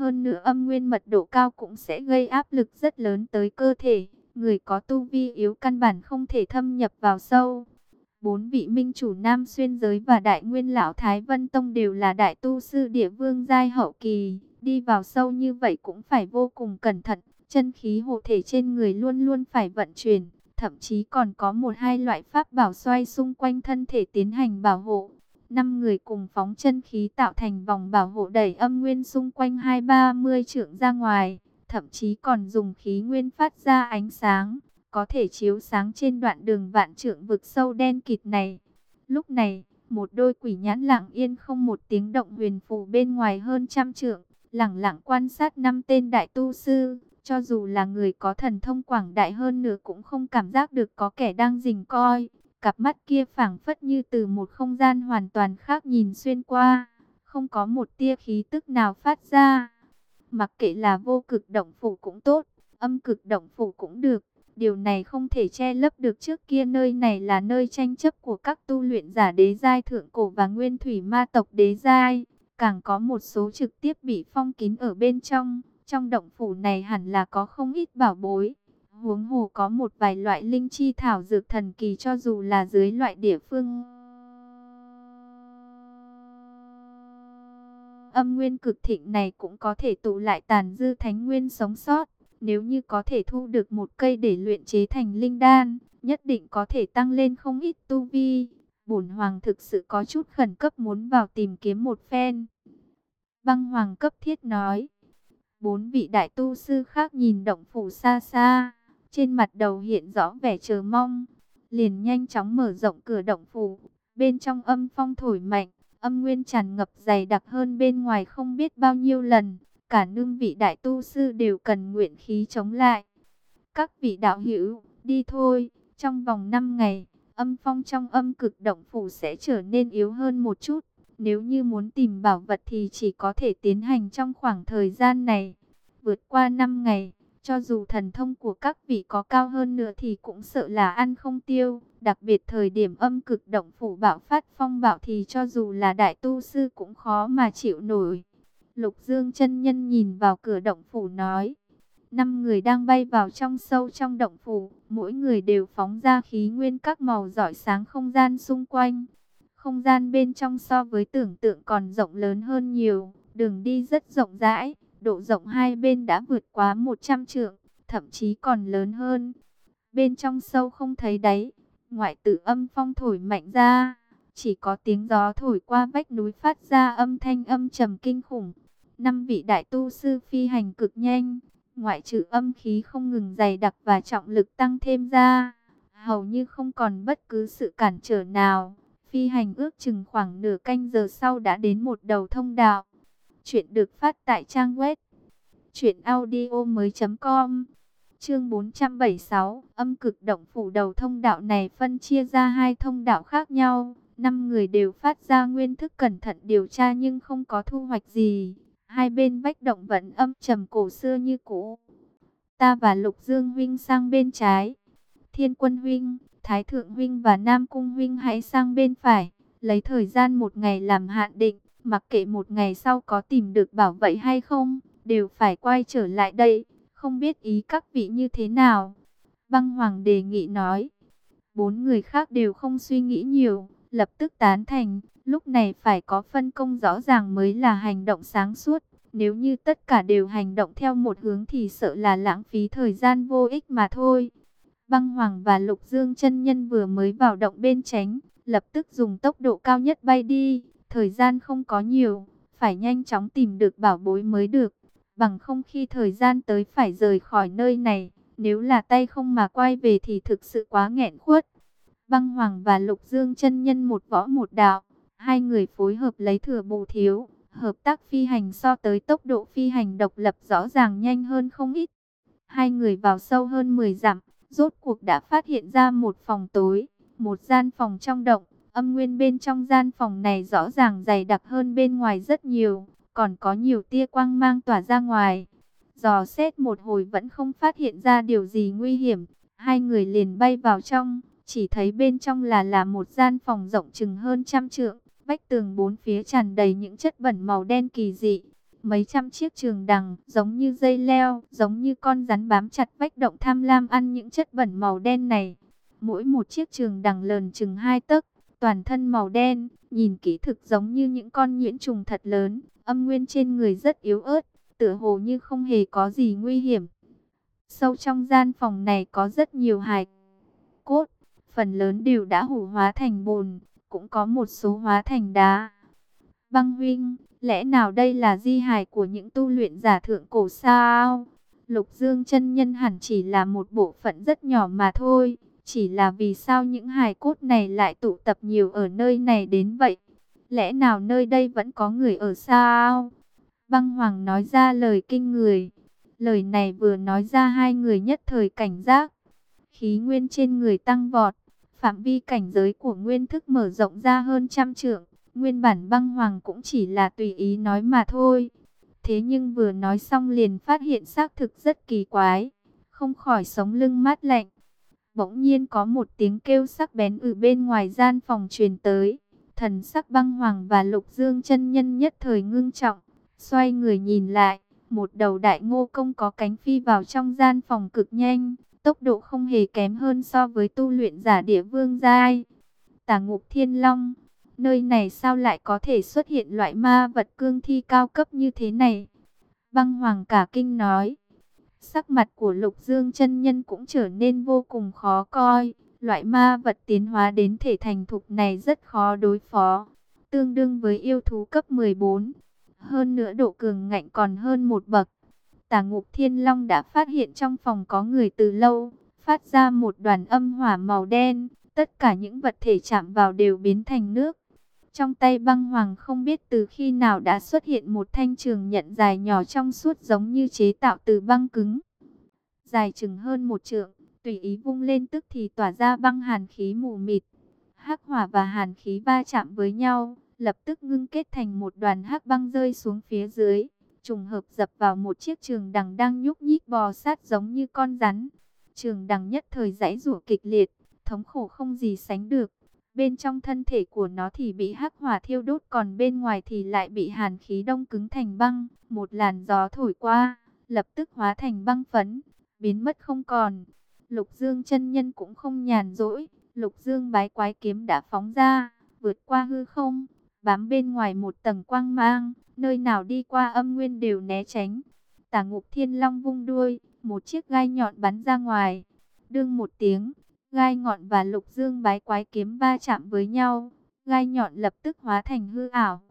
Hơn nữa âm nguyên mật độ cao cũng sẽ gây áp lực rất lớn tới cơ thể. Người có tu vi yếu căn bản không thể thâm nhập vào sâu. Bốn vị minh chủ Nam Xuyên Giới và Đại Nguyên Lão Thái Vân Tông đều là đại tu sư địa vương giai hậu kỳ. Đi vào sâu như vậy cũng phải vô cùng cẩn thận. Chân khí hộ thể trên người luôn luôn phải vận chuyển. Thậm chí còn có một hai loại pháp bảo xoay xung quanh thân thể tiến hành bảo hộ. Năm người cùng phóng chân khí tạo thành vòng bảo hộ đẩy âm nguyên xung quanh hai ba mươi trượng ra ngoài. Thậm chí còn dùng khí nguyên phát ra ánh sáng có thể chiếu sáng trên đoạn đường vạn trượng vực sâu đen kịt này. Lúc này, một đôi quỷ nhãn lặng yên không một tiếng động huyền phù bên ngoài hơn trăm trượng, lặng lặng quan sát năm tên đại tu sư, cho dù là người có thần thông quảng đại hơn nữa cũng không cảm giác được có kẻ đang rình coi. Cặp mắt kia phảng phất như từ một không gian hoàn toàn khác nhìn xuyên qua, không có một tia khí tức nào phát ra. Mặc kệ là vô cực động phủ cũng tốt, âm cực động phủ cũng được, Điều này không thể che lấp được trước kia nơi này là nơi tranh chấp của các tu luyện giả đế giai thượng cổ và nguyên thủy ma tộc đế giai. Càng có một số trực tiếp bị phong kín ở bên trong. Trong động phủ này hẳn là có không ít bảo bối. Huống hồ có một vài loại linh chi thảo dược thần kỳ cho dù là dưới loại địa phương. Âm nguyên cực thịnh này cũng có thể tụ lại tàn dư thánh nguyên sống sót. Nếu như có thể thu được một cây để luyện chế thành linh đan, nhất định có thể tăng lên không ít tu vi. Bổn hoàng thực sự có chút khẩn cấp muốn vào tìm kiếm một phen. Băng hoàng cấp thiết nói. Bốn vị đại tu sư khác nhìn động phủ xa xa, trên mặt đầu hiện rõ vẻ chờ mong. Liền nhanh chóng mở rộng cửa động phủ, bên trong âm phong thổi mạnh, âm nguyên tràn ngập dày đặc hơn bên ngoài không biết bao nhiêu lần cả nương vị đại tu sư đều cần nguyện khí chống lại. Các vị đạo hữu, đi thôi, trong vòng 5 ngày, âm phong trong âm cực động phủ sẽ trở nên yếu hơn một chút. Nếu như muốn tìm bảo vật thì chỉ có thể tiến hành trong khoảng thời gian này. Vượt qua 5 ngày, cho dù thần thông của các vị có cao hơn nữa thì cũng sợ là ăn không tiêu. Đặc biệt thời điểm âm cực động phủ bạo phát phong bạo thì cho dù là đại tu sư cũng khó mà chịu nổi. Lục Dương chân nhân nhìn vào cửa động phủ nói. Năm người đang bay vào trong sâu trong động phủ, mỗi người đều phóng ra khí nguyên các màu rọi sáng không gian xung quanh. Không gian bên trong so với tưởng tượng còn rộng lớn hơn nhiều, đường đi rất rộng rãi, độ rộng hai bên đã vượt quá 100 trượng, thậm chí còn lớn hơn. Bên trong sâu không thấy đáy, ngoại tử âm phong thổi mạnh ra, chỉ có tiếng gió thổi qua vách núi phát ra âm thanh âm trầm kinh khủng. Năm vị đại tu sư phi hành cực nhanh, ngoại trừ âm khí không ngừng dày đặc và trọng lực tăng thêm ra, hầu như không còn bất cứ sự cản trở nào. Phi hành ước chừng khoảng nửa canh giờ sau đã đến một đầu thông đạo. Chuyện được phát tại trang web truyệnaudiomoi.com. Chương 476, âm cực động phủ đầu thông đạo này phân chia ra hai thông đạo khác nhau. Năm người đều phát ra nguyên thức cẩn thận điều tra nhưng không có thu hoạch gì. Hai bên vách động vẫn âm trầm cổ xưa như cũ. Ta và Lục Dương huynh sang bên trái. Thiên Quân huynh, Thái thượng huynh và Nam cung huynh hãy sang bên phải, lấy thời gian một ngày làm hạn định, mặc kệ một ngày sau có tìm được bảo vệ hay không, đều phải quay trở lại đây, không biết ý các vị như thế nào. Băng Hoàng đề nghị nói. Bốn người khác đều không suy nghĩ nhiều, lập tức tán thành, lúc này phải có phân công rõ ràng mới là hành động sáng suốt. Nếu như tất cả đều hành động theo một hướng thì sợ là lãng phí thời gian vô ích mà thôi. Băng Hoàng và Lục Dương chân nhân vừa mới vào động bên tránh, lập tức dùng tốc độ cao nhất bay đi. Thời gian không có nhiều, phải nhanh chóng tìm được bảo bối mới được. Bằng không khi thời gian tới phải rời khỏi nơi này, nếu là tay không mà quay về thì thực sự quá nghẹn khuất. Băng Hoàng và Lục Dương chân nhân một võ một đạo, hai người phối hợp lấy thừa bù thiếu, hợp tác phi hành so tới tốc độ phi hành độc lập rõ ràng nhanh hơn không ít. Hai người vào sâu hơn 10 dặm, rốt cuộc đã phát hiện ra một phòng tối, một gian phòng trong động, âm nguyên bên trong gian phòng này rõ ràng dày đặc hơn bên ngoài rất nhiều, còn có nhiều tia quang mang tỏa ra ngoài. Dò xét một hồi vẫn không phát hiện ra điều gì nguy hiểm, hai người liền bay vào trong. Chỉ thấy bên trong là là một gian phòng rộng chừng hơn trăm trượng, vách tường bốn phía tràn đầy những chất bẩn màu đen kỳ dị. mấy trăm chiếc trường đằng, giống như dây leo, giống như con rắn bám chặt vách động tham lam ăn những chất bẩn màu đen này. Mỗi một chiếc trường đằng lờn chừng hai tấc, toàn thân màu đen, nhìn kỹ thực giống như những con nhuyễn trùng thật lớn, âm nguyên trên người rất yếu ớt, tựa hồ như không hề có gì nguy hiểm. Sâu trong gian phòng này có rất nhiều hài cốt, phần lớn đều đã hủ hóa thành bùn, cũng có một số hóa thành đá. Băng huynh, lẽ nào đây là di hài của những tu luyện giả thượng cổ sao? Lục Dương chân nhân hẳn chỉ là một bộ phận rất nhỏ mà thôi. Chỉ là vì sao những hài cốt này lại tụ tập nhiều ở nơi này đến vậy? Lẽ nào nơi đây vẫn có người ở sao? Băng Hoàng nói ra lời kinh người. Lời này vừa nói ra hai người nhất thời cảnh giác. Khí nguyên trên người tăng vọt. Phạm vi cảnh giới của nguyên thức mở rộng ra hơn trăm trượng. Nguyên bản băng hoàng cũng chỉ là tùy ý nói mà thôi. Thế nhưng vừa nói xong liền phát hiện xác thực rất kỳ quái. Không khỏi sống lưng mát lạnh. Bỗng nhiên có một tiếng kêu sắc bén ở bên ngoài gian phòng truyền tới. Thần sắc băng hoàng và lục dương chân nhân nhất thời ngưng trọng. Xoay người nhìn lại, một đầu đại ngô công có cánh phi vào trong gian phòng cực nhanh. Tốc độ không hề kém hơn so với tu luyện giả địa vương giai. Tà ngục thiên long, nơi này sao lại có thể xuất hiện loại ma vật cương thi cao cấp như thế này? Băng hoàng cả kinh nói. Sắc mặt của Lục Dương chân nhân cũng trở nên vô cùng khó coi. Loại ma vật tiến hóa đến thể thành thục này rất khó đối phó. Tương đương với yêu thú cấp 14. Hơn nữa độ cường ngạnh còn hơn một bậc. Tà ngục thiên long đã phát hiện trong phòng có người từ lâu. Phát ra một đoàn âm hỏa màu đen. Tất cả những vật thể chạm vào đều biến thành nước. Trong tay băng hoàng không biết từ khi nào đã xuất hiện một thanh trường nhận dài nhỏ trong suốt giống như chế tạo từ băng cứng. Dài chừng hơn một trượng, tùy ý vung lên tức thì tỏa ra băng hàn khí mù mịt. hắc hỏa và hàn khí va chạm với nhau, lập tức ngưng kết thành một đoàn hắc băng rơi xuống phía dưới. Trùng hợp dập vào một chiếc trường đằng đang nhúc nhích bò sát giống như con rắn. Trường đằng nhất thời giãy rủa kịch liệt, thống khổ không gì sánh được Bên trong thân thể của nó thì bị hắc hỏa thiêu đốt còn bên ngoài thì lại bị hàn khí đông cứng thành băng. Một làn gió thổi qua, lập tức hóa thành băng phấn, biến mất không còn. Lục Dương chân nhân cũng không nhàn rỗi, Lục Dương bái quái kiếm đã phóng ra, vượt qua hư không, bám bên ngoài một tầng quang mang, nơi nào đi qua âm nguyên đều né tránh. Tả ngục thiên long vung đuôi, một chiếc gai nhọn bắn ra ngoài, đương một tiếng, gai ngọn và lục dương bái quái kiếm va chạm với nhau, gai nhọn lập tức hóa thành hư ảo.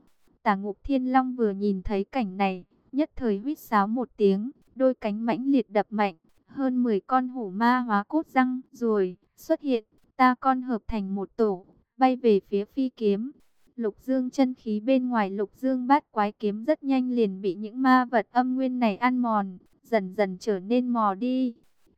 Tả ngục thiên long vừa nhìn thấy cảnh này, nhất thời huýt sáo một tiếng, đôi cánh mãnh liệt đập mạnh, hơn 10 con hổ ma hóa cốt răng rồi xuất hiện, ta con hợp thành một tổ, bay về phía phi kiếm. Lục dương chân khí bên ngoài lục dương bát quái kiếm rất nhanh liền bị những ma vật âm nguyên này ăn mòn, dần dần trở nên mò đi.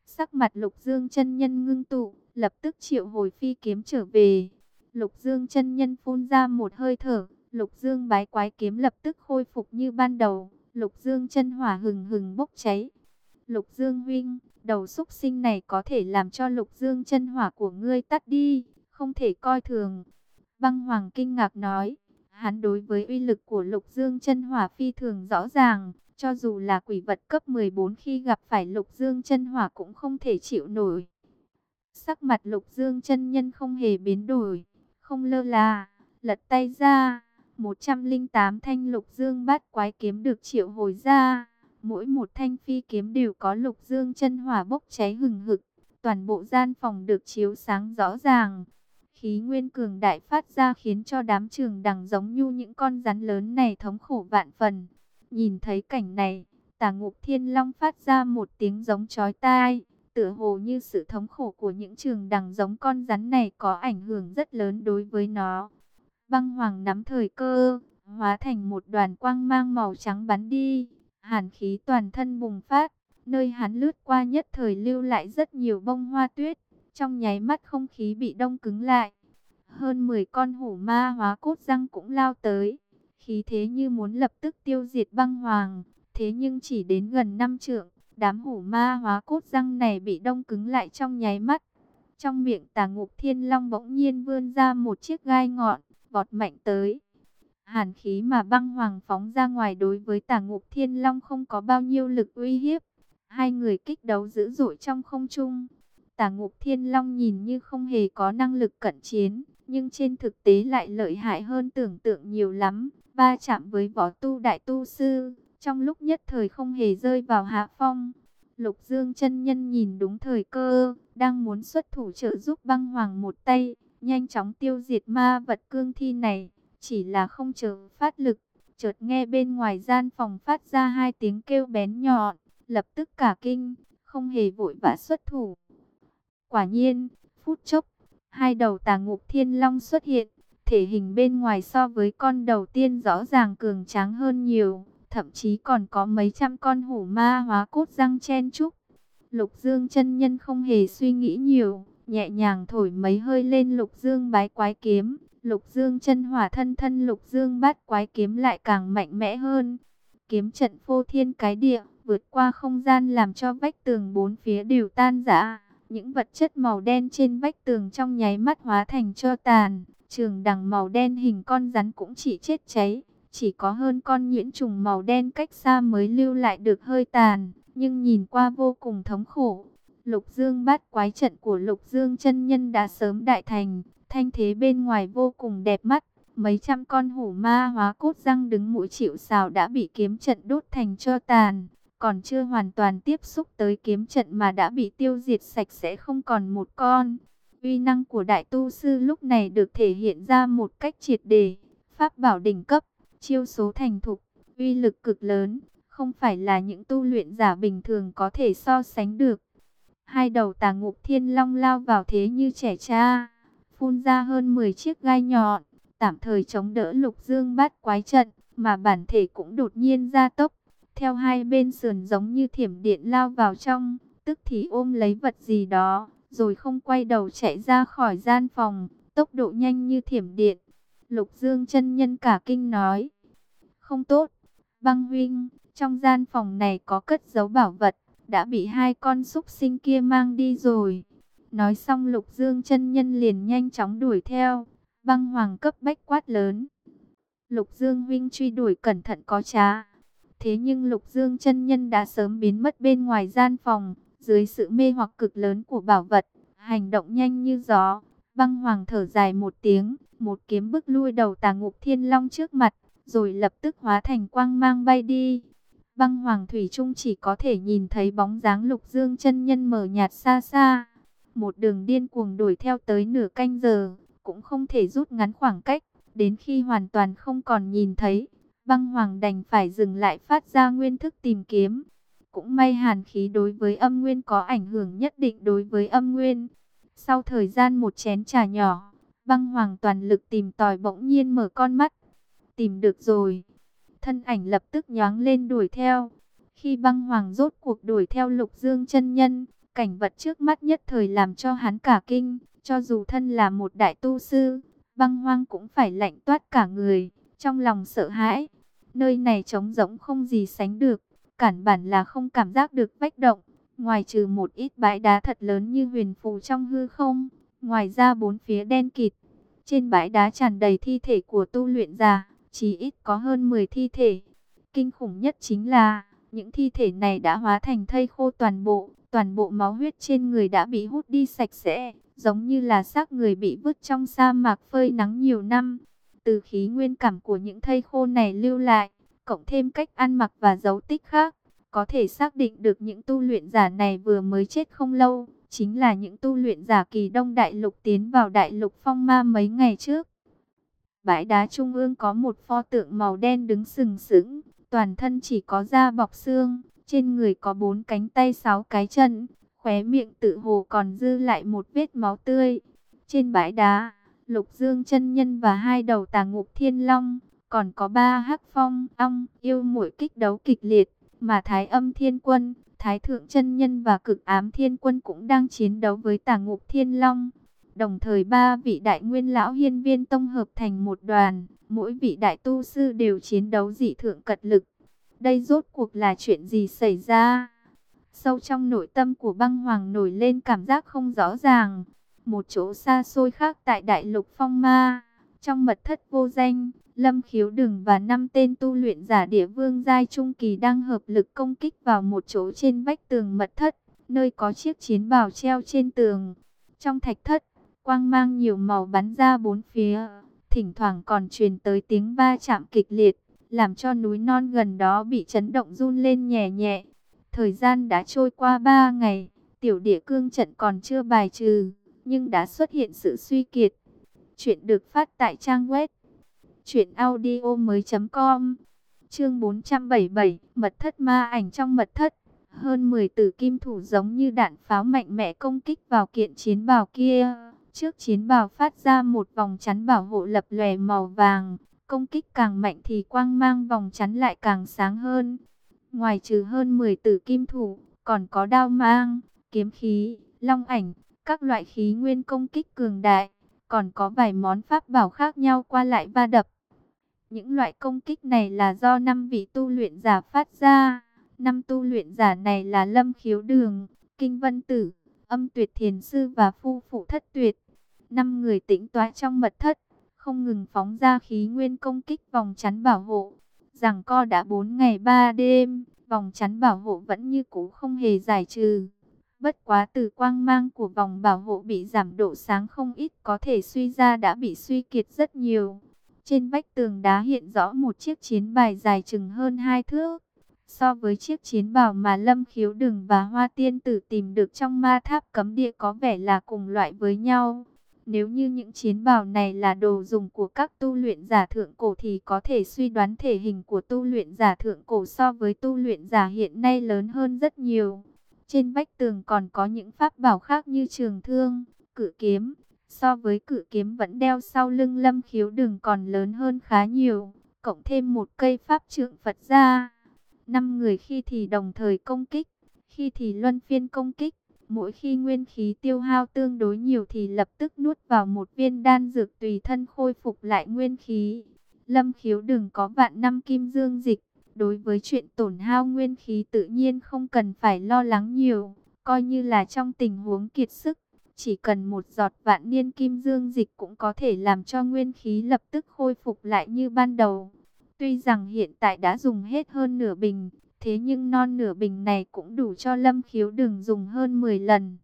Sắc mặt lục dương chân nhân ngưng tụ, lập tức triệu hồi phi kiếm trở về. Lục Dương chân nhân phun ra một hơi thở, Lục Dương bái quái kiếm lập tức khôi phục như ban đầu. Lục Dương chân hỏa hừng hừng bốc cháy. Lục Dương huynh, đầu xúc sinh này có thể làm cho Lục Dương chân hỏa của ngươi tắt đi, không thể coi thường. Băng Hoàng kinh ngạc nói, hắn đối với uy lực của Lục Dương chân hỏa phi thường rõ ràng, cho dù là quỷ vật cấp 14 khi gặp phải Lục Dương chân hỏa cũng không thể chịu nổi. Sắc mặt lục dương chân nhân không hề biến đổi, không lơ là, lật tay ra, 108 thanh lục dương bát quái kiếm được triệu hồi ra. Mỗi một thanh phi kiếm đều có lục dương chân hỏa bốc cháy hừng hực, toàn bộ gian phòng được chiếu sáng rõ ràng. Khí nguyên cường đại phát ra khiến cho đám trường đằng giống như những con rắn lớn này thống khổ vạn phần. Nhìn thấy cảnh này, tà ngục thiên long phát ra một tiếng giống chói tai tựa hồ như sự thống khổ của những trường đằng giống con rắn này có ảnh hưởng rất lớn đối với nó. Băng hoàng nắm thời cơ, hóa thành một đoàn quang mang màu trắng bắn đi, hàn khí toàn thân bùng phát, nơi hắn lướt qua nhất thời lưu lại rất nhiều bông hoa tuyết, trong nháy mắt không khí bị đông cứng lại. Hơn 10 con hổ ma hóa cốt răng cũng lao tới, khí thế như muốn lập tức tiêu diệt băng hoàng, thế nhưng chỉ đến gần năm trượng, Đám hủ ma hóa cốt răng này bị đông cứng lại trong nháy mắt. Trong miệng tà ngục thiên long bỗng nhiên vươn ra một chiếc gai ngọn, vọt mạnh tới. Hàn khí mà băng hoàng phóng ra ngoài đối với tà ngục thiên long không có bao nhiêu lực uy hiếp. Hai người kích đấu dữ dội trong không trung. Tà ngục thiên long nhìn như không hề có năng lực cận chiến, nhưng trên thực tế lại lợi hại hơn tưởng tượng nhiều lắm. Ba chạm với võ tu đại tu sư, trong lúc nhất thời không hề rơi vào hạ phong. Lục Dương chân nhân nhìn đúng thời cơ, đang muốn xuất thủ trợ giúp băng hoàng một tay, nhanh chóng tiêu diệt ma vật cương thi này, chỉ là không chờ phát lực, chợt nghe bên ngoài gian phòng phát ra hai tiếng kêu bén nhọn, lập tức cả kinh, không hề vội vã xuất thủ. Quả nhiên, phút chốc, hai đầu tà ngục thiên long xuất hiện, thể hình bên ngoài so với con đầu tiên rõ ràng cường tráng hơn nhiều, thậm chí còn có mấy trăm con hổ ma hóa cốt răng chen trúc. Lục Dương chân nhân không hề suy nghĩ nhiều, nhẹ nhàng thổi mấy hơi lên Lục Dương bái quái kiếm, Lục Dương chân hỏa thân thân Lục Dương bát quái kiếm lại càng mạnh mẽ hơn. Kiếm trận phô thiên cái địa, vượt qua không gian làm cho vách tường bốn phía đều tan rã. Những vật chất màu đen trên vách tường trong nháy mắt hóa thành cho tàn. Trường đằng màu đen hình con rắn cũng chỉ chết cháy. Chỉ có hơn con nhuyễn trùng màu đen cách xa mới lưu lại được hơi tàn. Nhưng nhìn qua vô cùng thống khổ. Lục Dương bát quái trận của Lục Dương chân nhân đã sớm đại thành. Thanh thế bên ngoài vô cùng đẹp mắt. Mấy trăm con hổ ma hóa cốt răng đứng mũi chịu sào đã bị kiếm trận đốt thành cho tàn còn chưa hoàn toàn tiếp xúc tới kiếm trận mà đã bị tiêu diệt sạch sẽ không còn một con. Uy năng của đại tu sư lúc này được thể hiện ra một cách triệt đề, pháp bảo đỉnh cấp, chiêu số thành thục, uy lực cực lớn, không phải là những tu luyện giả bình thường có thể so sánh được. Hai đầu tà ngục thiên long lao vào thế như trẻ cha, phun ra hơn 10 chiếc gai nhọn, tạm thời chống đỡ lục dương bát quái trận, mà bản thể cũng đột nhiên ra tốc theo hai bên sườn giống như thiểm điện lao vào trong, tức thì ôm lấy vật gì đó, rồi không quay đầu chạy ra khỏi gian phòng, tốc độ nhanh như thiểm điện. Lục Dương chân nhân cả kinh nói, không tốt, băng huynh, trong gian phòng này có cất giấu bảo vật, đã bị hai con súc sinh kia mang đi rồi. Nói xong Lục Dương chân nhân liền nhanh chóng đuổi theo, băng hoàng cấp bách quát lớn. Lục Dương huynh truy đuổi cẩn thận có trá. Thế nhưng Lục Dương chân nhân đã sớm biến mất bên ngoài gian phòng, dưới sự mê hoặc cực lớn của bảo vật, hành động nhanh như gió. Băng Hoàng thở dài một tiếng, một kiếm bức lui đầu tà ngục thiên long trước mặt, rồi lập tức hóa thành quang mang bay đi. Băng Hoàng Thủy Trung chỉ có thể nhìn thấy bóng dáng Lục Dương chân nhân mờ nhạt xa xa. Một đường điên cuồng đuổi theo tới nửa canh giờ, cũng không thể rút ngắn khoảng cách, đến khi hoàn toàn không còn nhìn thấy, Băng Hoàng đành phải dừng lại phát ra nguyên thức tìm kiếm. Cũng may hàn khí đối với âm nguyên có ảnh hưởng nhất định đối với âm nguyên. Sau thời gian một chén trà nhỏ, băng hoàng toàn lực tìm tòi bỗng nhiên mở con mắt. Tìm được rồi. Thân ảnh lập tức nhoáng lên đuổi theo. Khi băng hoàng rốt cuộc đuổi theo lục dương chân nhân, cảnh vật trước mắt nhất thời làm cho hắn cả kinh. Cho dù thân là một đại tu sư, băng hoang cũng phải lạnh toát cả người trong lòng sợ hãi. Nơi này trống rỗng không gì sánh được, cản bản là không cảm giác được vách động, ngoài trừ một ít bãi đá thật lớn như huyền phù trong hư không, ngoài ra bốn phía đen kịt. Trên bãi đá tràn đầy thi thể của tu luyện giả, chỉ ít có hơn 10 thi thể. Kinh khủng nhất chính là, những thi thể này đã hóa thành thây khô toàn bộ, toàn bộ máu huyết trên người đã bị hút đi sạch sẽ, giống như là xác người bị vứt trong sa mạc phơi nắng nhiều năm. Từ khí nguyên cảm của những thây khô này lưu lại, cộng thêm cách ăn mặc và dấu tích khác, có thể xác định được những tu luyện giả này vừa mới chết không lâu, chính là những tu luyện giả kỳ đông đại lục tiến vào đại lục phong ma mấy ngày trước. Bãi đá trung ương có một pho tượng màu đen đứng sừng sững, toàn thân chỉ có da bọc xương, trên người có bốn cánh tay sáu cái chân, khóe miệng tự hồ còn dư lại một vết máu tươi. Trên bãi đá, Lục Dương chân nhân và hai đầu tà ngục thiên long, còn có ba hắc phong, ong, yêu muội kích đấu kịch liệt, mà Thái Âm Thiên Quân, Thái Thượng chân nhân và Cực Ám Thiên Quân cũng đang chiến đấu với tà ngục thiên long. Đồng thời ba vị đại nguyên lão hiên viên tông hợp thành một đoàn, mỗi vị đại tu sư đều chiến đấu dị thượng cật lực. Đây rốt cuộc là chuyện gì xảy ra? Sâu trong nội tâm của băng hoàng nổi lên cảm giác không rõ ràng. Một chỗ xa xôi khác tại đại lục phong ma, trong mật thất vô danh, Lâm khiếu đừng và năm tên tu luyện giả địa vương giai trung kỳ đang hợp lực công kích vào một chỗ trên vách tường mật thất, nơi có chiếc chiến bào treo trên tường. Trong thạch thất, quang mang nhiều màu bắn ra bốn phía, thỉnh thoảng còn truyền tới tiếng va chạm kịch liệt, làm cho núi non gần đó bị chấn động run lên nhẹ nhẹ. Thời gian đã trôi qua ba ngày, tiểu địa cương trận còn chưa bài trừ, nhưng đã xuất hiện sự suy kiệt. Chuyện được phát tại trang web truyệnaudiomoi.com. Chương 477, mật thất ma ảnh trong mật thất. Hơn 10 tử kim thủ giống như đạn pháo mạnh mẽ công kích vào kiện chiến bào kia. Trước chiến bào phát ra một vòng chắn bảo hộ lập lòe màu vàng, công kích càng mạnh thì quang mang vòng chắn lại càng sáng hơn. Ngoài trừ hơn 10 tử kim thủ, còn có đao mang, kiếm khí, long ảnh, các loại khí nguyên công kích cường đại, còn có vài món pháp bảo khác nhau qua lại va đập. Những loại công kích này là do năm vị tu luyện giả phát ra. Năm tu luyện giả này là Lâm Khiếu Đường, Kinh Vân Tử, Âm Tuyệt Thiền Sư và Phu Phụ Thất Tuyệt. Năm người tĩnh tọa trong mật thất, không ngừng phóng ra khí nguyên công kích vòng chắn bảo hộ. Rằng co đã 4 ngày 3 đêm, vòng chắn bảo hộ vẫn như cũ không hề giải trừ. Bất quá từ quang mang của vòng bảo hộ bị giảm độ sáng không ít có thể suy ra đã bị suy kiệt rất nhiều. Trên vách tường đá hiện rõ một chiếc chiến bài dài chừng hơn hai thước. So với chiếc chiến bào mà Lâm Khiếu Đừng và Hoa Tiên Tử tìm được trong ma tháp cấm địa có vẻ là cùng loại với nhau. Nếu như những chiến bào này là đồ dùng của các tu luyện giả thượng cổ thì có thể suy đoán thể hình của tu luyện giả thượng cổ so với tu luyện giả hiện nay lớn hơn rất nhiều. Trên vách tường còn có những pháp bảo khác như trường thương, cự kiếm, So với cự kiếm vẫn đeo sau lưng lâm khiếu đường còn lớn hơn khá nhiều, cộng thêm một cây pháp trượng Phật ra. Năm người khi thì đồng thời công kích, khi thì luân phiên công kích. Mỗi khi nguyên khí tiêu hao tương đối nhiều thì lập tức nuốt vào một viên đan dược tùy thân khôi phục lại nguyên khí. Lâm khiếu đừng có vạn năm kim dương dịch. Đối với chuyện tổn hao nguyên khí tự nhiên không cần phải lo lắng nhiều. Coi như là trong tình huống kiệt sức, chỉ cần một giọt vạn niên kim dương dịch cũng có thể làm cho nguyên khí lập tức khôi phục lại như ban đầu. Tuy rằng hiện tại đã dùng hết hơn nửa bình, thế nhưng non nửa bình này cũng đủ cho Lâm Khiếu đừng dùng hơn 10 lần.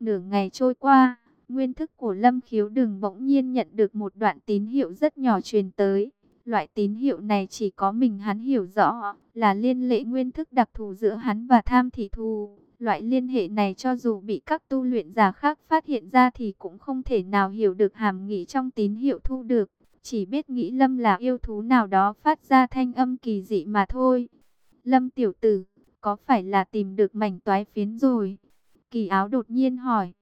Nửa ngày trôi qua, nguyên thức của Lâm Khiếu đừng bỗng nhiên nhận được một đoạn tín hiệu rất nhỏ truyền tới. Loại tín hiệu này chỉ có mình hắn hiểu rõ, là liên lệ nguyên thức đặc thù giữa hắn và tham thị thù. Loại liên hệ này cho dù bị các tu luyện giả khác phát hiện ra thì cũng không thể nào hiểu được hàm nghĩa trong tín hiệu thu được. Chỉ biết nghĩ Lâm là yêu thú nào đó phát ra thanh âm kỳ dị mà thôi. Lâm tiểu tử, có phải là tìm được mảnh toái phiến rồi? Kỳ áo đột nhiên hỏi.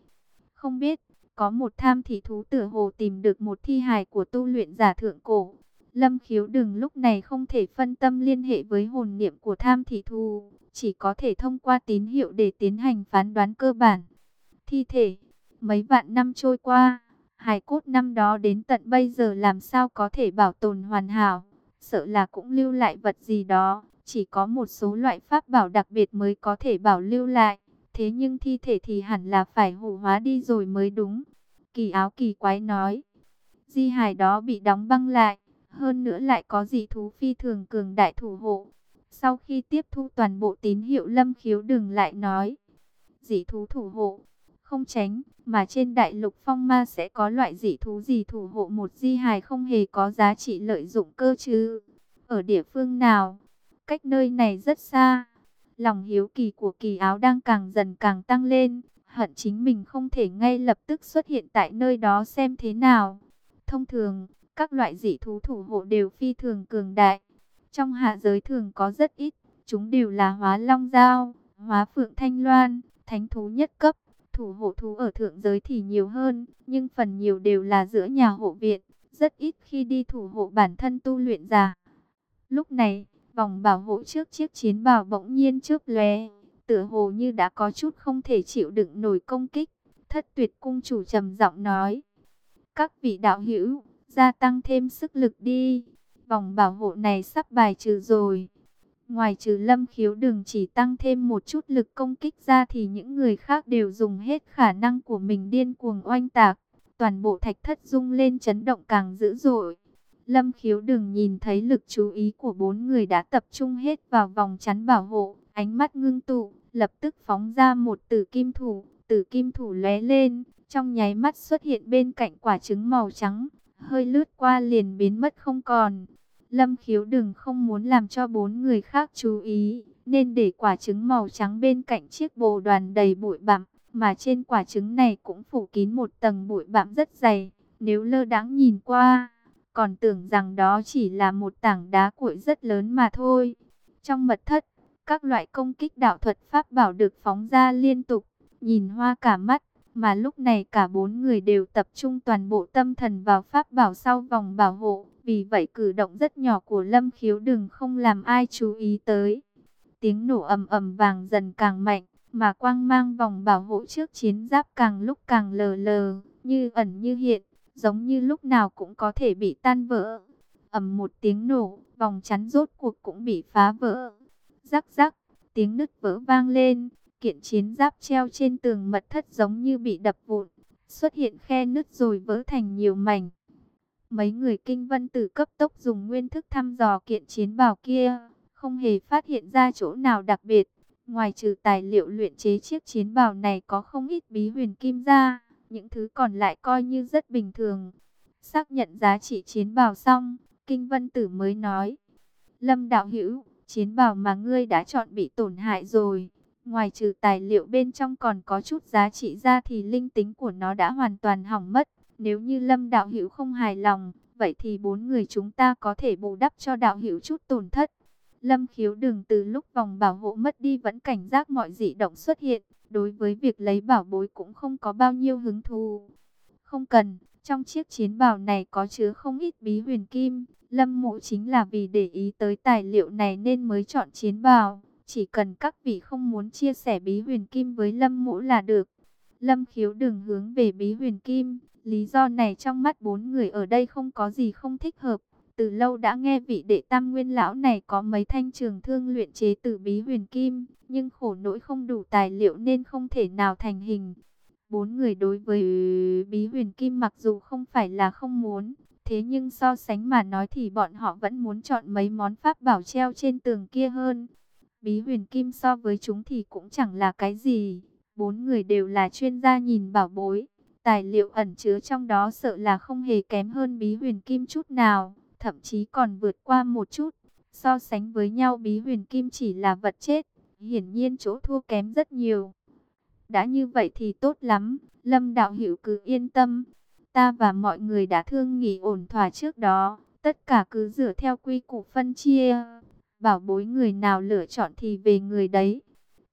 Không biết, có một tham thị thú tử hồ tìm được một thi hài của tu luyện giả thượng cổ. Lâm khiếu đừng lúc này không thể phân tâm liên hệ với hồn niệm của tham thị thù, chỉ có thể thông qua tín hiệu để tiến hành phán đoán cơ bản. Thi thể, mấy vạn năm trôi qua, hài cốt năm đó đến tận bây giờ làm sao có thể bảo tồn hoàn hảo, sợ là cũng lưu lại vật gì đó, chỉ có một số loại pháp bảo đặc biệt mới có thể bảo lưu lại, thế nhưng thi thể thì hẳn là phải hủ hóa đi rồi mới đúng. Kỳ áo kỳ quái nói, di hài đó bị đóng băng lại, hơn nữa lại có dị thú phi thường cường đại thủ hộ, sau khi tiếp thu toàn bộ tín hiệu lâm khiếu đừng lại nói. Dị thú thủ hộ. Không tránh, mà trên đại lục phong ma sẽ có loại dị thú gì thủ hộ một di hài không hề có giá trị lợi dụng cơ chứ. Ở địa phương nào? Cách nơi này rất xa. Lòng hiếu kỳ của kỳ áo đang càng dần càng tăng lên. Hận chính mình không thể ngay lập tức xuất hiện tại nơi đó xem thế nào. Thông thường, các loại dị thú thủ hộ đều phi thường cường đại trong hạ giới thường có rất ít, chúng đều là hóa long giao, hóa phượng thanh loan, thánh thú nhất cấp. Thủ hộ thú ở thượng giới thì nhiều hơn, nhưng phần nhiều đều là giữa nhà hộ viện, rất ít khi đi thủ hộ bản thân tu luyện giả. Lúc này, vòng bảo hộ trước chiếc chiến bào bỗng nhiên chớp lóe, tựa hồ như đã có chút không thể chịu đựng nổi công kích. Thất tuyệt cung chủ trầm giọng nói, các vị đạo hữu, gia tăng thêm sức lực đi vòng bảo hộ này sắp bài trừ rồi. Ngoài trừ lâm khiếu đừng chỉ tăng thêm một chút lực công kích ra thì những người khác đều dùng hết khả năng của mình điên cuồng oanh tạc. Toàn bộ thạch thất rung lên chấn động càng dữ dội. Lâm khiếu đừng nhìn thấy lực chú ý của bốn người đã tập trung hết vào vòng chắn bảo hộ, ánh mắt ngưng tụ, lập tức phóng ra một tử kim thủ, tử kim thủ lóe lên, trong nháy mắt xuất hiện bên cạnh quả trứng màu trắng, hơi lướt qua liền biến mất không còn. Lâm khiếu đừng không muốn làm cho bốn người khác chú ý, nên để quả trứng màu trắng bên cạnh chiếc bồ đoàn đầy bụi bặm, mà trên quả trứng này cũng phủ kín một tầng bụi bặm rất dày. Nếu lơ đãng nhìn qua, còn tưởng rằng đó chỉ là một tảng đá cuội rất lớn mà thôi. Trong mật thất, các loại công kích đạo thuật pháp bảo được phóng ra liên tục, nhìn hoa cả mắt, mà lúc này cả bốn người đều tập trung toàn bộ tâm thần vào pháp bảo sau vòng bảo hộ. Vì vậy cử động rất nhỏ của Lâm Khiếu đừng không làm ai chú ý tới. Tiếng nổ ầm ầm vàng dần càng mạnh, mà quang mang vòng bảo hộ trước chiến giáp càng lúc càng lờ lờ, như ẩn như hiện, giống như lúc nào cũng có thể bị tan vỡ. ầm một tiếng nổ, vòng chắn rốt cuộc cũng bị phá vỡ. Rắc rắc, tiếng nứt vỡ vang lên, kiện chiến giáp treo trên tường mật thất giống như bị đập vụn, xuất hiện khe nứt rồi vỡ thành nhiều mảnh. Mấy người kinh vân tử cấp tốc dùng nguyên thức thăm dò kiện chiến bào kia, không hề phát hiện ra chỗ nào đặc biệt. Ngoài trừ tài liệu luyện chế chiếc chiến bào này có không ít bí huyền kim ra, những thứ còn lại coi như rất bình thường. Xác nhận giá trị chiến bào xong, Kinh Vân Tử mới nói. Lâm Đạo Hữu chiến bào mà ngươi đã chọn bị tổn hại rồi. Ngoài trừ tài liệu bên trong còn có chút giá trị ra thì linh tính của nó đã hoàn toàn hỏng mất. Nếu như Lâm Đạo Hữu không hài lòng, vậy thì bốn người chúng ta có thể bù đắp cho Đạo Hữu chút tổn thất. Lâm khiếu đừng từ lúc vòng bảo hộ mất đi vẫn cảnh giác mọi dị động xuất hiện. Đối với việc lấy bảo bối cũng không có bao nhiêu hứng thú. Không cần, trong chiếc chiến bào này có chứa không ít bí huyền kim. Lâm mộ chính là vì để ý tới tài liệu này nên mới chọn chiến bào. Chỉ cần các vị không muốn chia sẻ bí huyền kim với Lâm mũ là được. Lâm khiếu đừng hướng về bí huyền kim. Lý do này trong mắt bốn người ở đây không có gì không thích hợp. Từ lâu đã nghe vị đệ tam nguyên lão này có mấy thanh trường thương luyện chế từ bí huyền kim, nhưng khổ nỗi không đủ tài liệu nên không thể nào thành hình. Bốn người đối với bí huyền kim mặc dù không phải là không muốn, thế nhưng so sánh mà nói thì bọn họ vẫn muốn chọn mấy món pháp bảo treo trên tường kia hơn. Bí huyền kim so với chúng thì cũng chẳng là cái gì, bốn người đều là chuyên gia nhìn bảo bối. Tài liệu ẩn chứa trong đó sợ là không hề kém hơn bí huyền kim chút nào thậm chí còn vượt qua một chút. So sánh với nhau bí huyền kim chỉ là vật chết, hiển nhiên chỗ thua kém rất nhiều. Đã như vậy thì tốt lắm, Lâm Đạo Hữu cứ yên tâm. Ta và mọi người đã thương nghỉ ổn thỏa trước đó, tất cả cứ dựa theo quy củ phân chia. Bảo bối người nào lựa chọn thì về người đấy.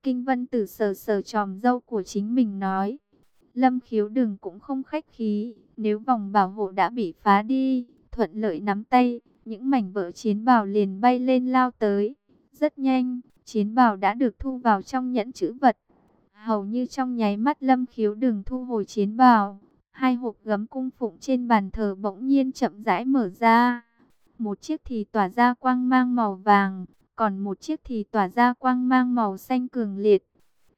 Kinh Vân Tử sờ sờ tròm dâu của chính mình nói. Lâm khiếu đừng cũng không khách khí, nếu vòng bảo hộ đã bị phá đi, thuận lợi nắm tay, những mảnh vỡ chiến bào liền bay lên lao tới. Rất nhanh, chiến bào đã được thu vào trong nhẫn chữ vật. Hầu như trong nháy mắt lâm khiếu đừng thu hồi chiến bào. Hai hộp gấm cung phụng trên bàn thờ bỗng nhiên chậm rãi mở ra. Một chiếc thì tỏa ra quang mang màu vàng, còn một chiếc thì tỏa ra quang mang màu xanh cường liệt.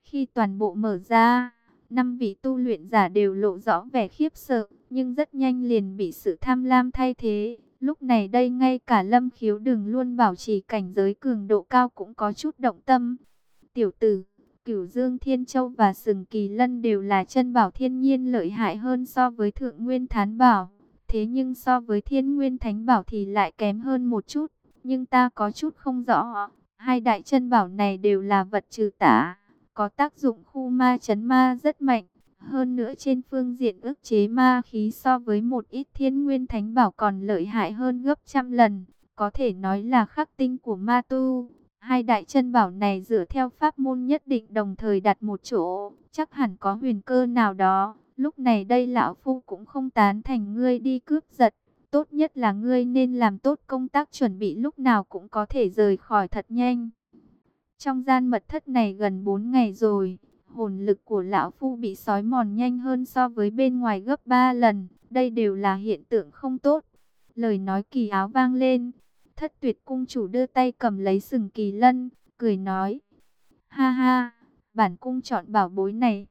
Khi toàn bộ mở ra, năm vị tu luyện giả đều lộ rõ vẻ khiếp sợ nhưng rất nhanh liền bị sự tham lam thay thế. Lúc này đây ngay cả lâm khiếu đừng luôn bảo trì cảnh giới cường độ cao cũng có chút động tâm. Tiểu tử, cửu dương thiên châu và sừng kỳ lân đều là chân bảo thiên nhiên lợi hại hơn so với thượng nguyên thán bảo. Thế nhưng so với thiên nguyên thánh bảo thì lại kém hơn một chút. Nhưng ta có chút không rõ. Hai đại chân bảo này đều là vật trừ tả. Có tác dụng khu ma chấn ma rất mạnh. Hơn nữa trên phương diện ức chế ma khí so với một ít thiên nguyên thánh bảo còn lợi hại hơn gấp trăm lần. Có thể nói là khắc tinh của ma tu. Hai đại chân bảo này dựa theo pháp môn nhất định đồng thời đặt một chỗ. Chắc hẳn có huyền cơ nào đó. Lúc này đây lão phu cũng không tán thành ngươi đi cướp giật. Tốt nhất là ngươi nên làm tốt công tác chuẩn bị lúc nào cũng có thể rời khỏi thật nhanh. Trong gian mật thất này gần 4 ngày rồi, hồn lực của lão phu bị sói mòn nhanh hơn so với bên ngoài gấp 3 lần. Đây đều là hiện tượng không tốt. Lời nói kỳ áo vang lên. Thất tuyệt cung chủ đưa tay cầm lấy sừng kỳ lân, cười nói. Ha ha, bản cung chọn bảo bối này.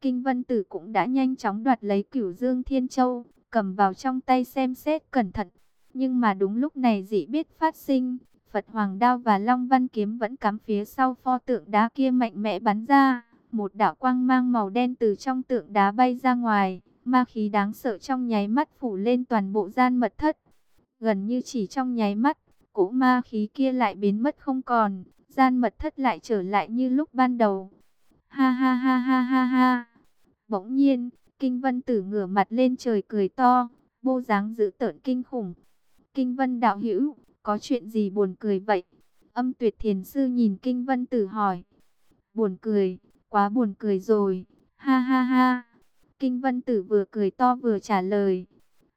Kinh vân tử cũng đã nhanh chóng đoạt lấy cửu dương thiên châu, cầm vào trong tay xem xét cẩn thận. Nhưng mà đúng lúc này dị biết phát sinh, Phật Hoàng Đao và Long Văn Kiếm vẫn cắm phía sau pho tượng đá kia mạnh mẽ bắn ra. Một đạo quang mang màu đen từ trong tượng đá bay ra ngoài, ma khí đáng sợ trong nháy mắt phủ lên toàn bộ gian mật thất. Gần như chỉ trong nháy mắt, cỗ ma khí kia lại biến mất không còn, gian mật thất lại trở lại như lúc ban đầu. Ha ha ha ha ha ha. Bỗng nhiên, Kinh Vân Tử ngửa mặt lên trời cười to, vô dáng dữ tợn kinh khủng. Kinh Vân đạo hữu, có chuyện gì buồn cười vậy? Âm Tuyệt Thiền sư nhìn Kinh Vân Tử hỏi. Buồn cười, quá buồn cười rồi. Ha ha ha. Kinh Vân Tử vừa cười to vừa trả lời.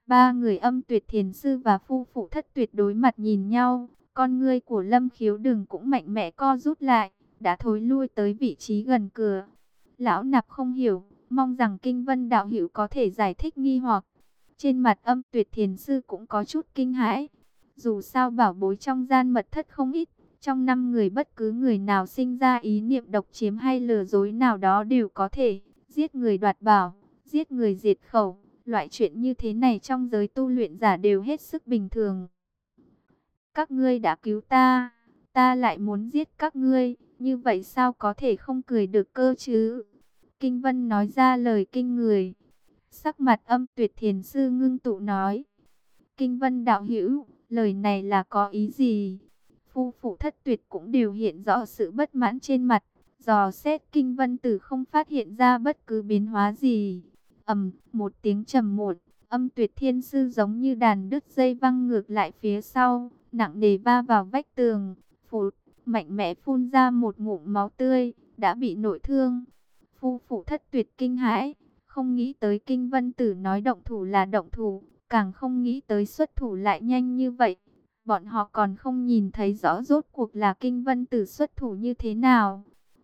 Ba người âm tuyệt thiền sư và phu phụ thất tuyệt đối mặt nhìn nhau. Con ngươi của Lâm Khiếu đừng cũng mạnh mẽ co rút lại, đã thối lui tới vị trí gần cửa. Lão nạp không hiểu, mong rằng Kinh Vân Đạo Hữu có thể giải thích nghi hoặc. Trên mặt âm tuyệt thiền sư cũng có chút kinh hãi. Dù sao bảo bối trong gian mật thất không ít, trong năm người bất cứ người nào sinh ra ý niệm độc chiếm hay lừa dối nào đó đều có thể giết người đoạt bảo, giết người diệt khẩu. Loại chuyện như thế này trong giới tu luyện giả đều hết sức bình thường. Các ngươi đã cứu ta, ta lại muốn giết các ngươi, như vậy sao có thể không cười được cơ chứ? Kinh Vân nói ra lời kinh người. Sắc mặt âm tuyệt thiền sư ngưng tụ nói. Kinh Vân đạo hữu, lời này là có ý gì? Phu phụ thất tuyệt cũng đều hiện rõ sự bất mãn trên mặt. Dò xét Kinh Vân Tử không phát hiện ra bất cứ biến hóa gì ầm, một tiếng trầm một, âm tuyệt thiên sư giống như đàn đứt dây văng ngược lại phía sau, nặng nề va vào vách tường, phụt, mạnh mẽ phun ra một ngụm máu tươi, đã bị nội thương. Phu phụ thất tuyệt kinh hãi, không nghĩ tới kinh vân tử nói động thủ là động thủ, càng không nghĩ tới xuất thủ lại nhanh như vậy. Bọn họ còn không nhìn thấy rõ rốt cuộc là kinh vân tử xuất thủ như thế nào.